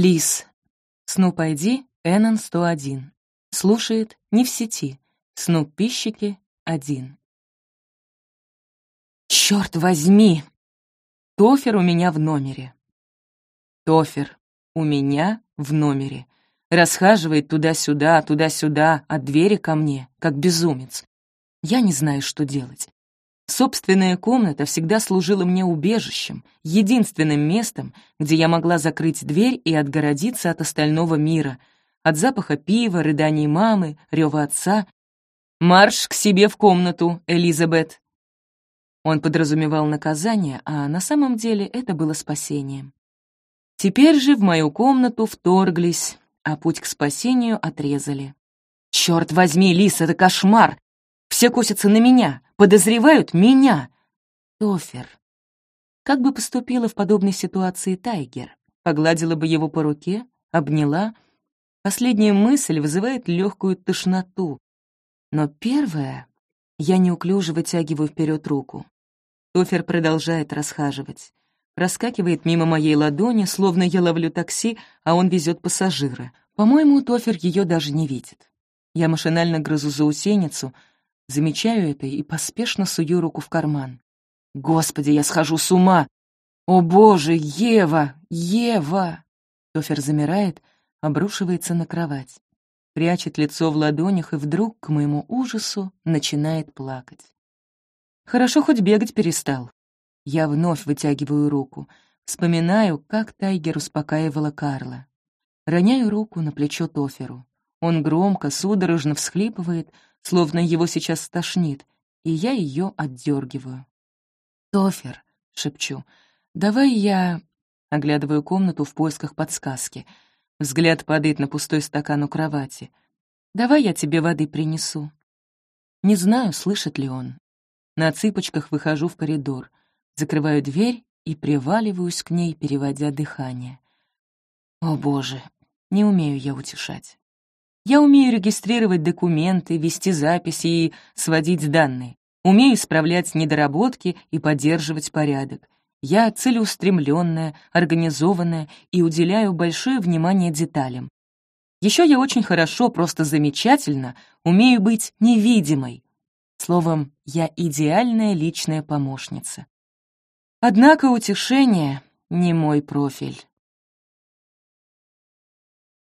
Лис. Снуп ID Эннон 101. Слушает не в сети. Снуп пищики 1. Черт возьми! Тофер у меня в номере. Тофер у меня в номере. Расхаживает туда-сюда, туда-сюда, от двери ко мне, как безумец. Я не знаю, что делать. Собственная комната всегда служила мне убежищем, единственным местом, где я могла закрыть дверь и отгородиться от остального мира, от запаха пива, рыданий мамы, рева отца. «Марш к себе в комнату, Элизабет!» Он подразумевал наказание, а на самом деле это было спасением. Теперь же в мою комнату вторглись, а путь к спасению отрезали. «Черт возьми, Лис, это кошмар! Все косятся на меня, подозревают меня!» Тофер. Как бы поступила в подобной ситуации Тайгер? Погладила бы его по руке, обняла. Последняя мысль вызывает легкую тошноту. Но первая... Я неуклюже вытягиваю вперед руку. Тофер продолжает расхаживать проскакивает мимо моей ладони, словно я ловлю такси, а он везет пассажира. По-моему, Тофер ее даже не видит. Я машинально грызу заусеницу, замечаю это и поспешно сую руку в карман. «Господи, я схожу с ума! О боже, Ева! Ева!» Тофер замирает, обрушивается на кровать, прячет лицо в ладонях и вдруг, к моему ужасу, начинает плакать. Хорошо хоть бегать перестал. Я вновь вытягиваю руку, вспоминаю, как Тайгер успокаивала Карла. Роняю руку на плечо Тоферу. Он громко, судорожно всхлипывает, словно его сейчас стошнит, и я ее отдергиваю. «Тофер», — шепчу, — «давай я...» Оглядываю комнату в поисках подсказки. Взгляд падает на пустой стакан у кровати. «Давай я тебе воды принесу». Не знаю, слышит ли он. На цыпочках выхожу в коридор закрываю дверь и приваливаюсь к ней, переводя дыхание. О боже, не умею я утешать. Я умею регистрировать документы, вести записи и сводить данные. Умею исправлять недоработки и поддерживать порядок. Я целеустремленная, организованная и уделяю большое внимание деталям. Еще я очень хорошо, просто замечательно, умею быть невидимой. Словом, я идеальная личная помощница. Однако утешение — не мой профиль.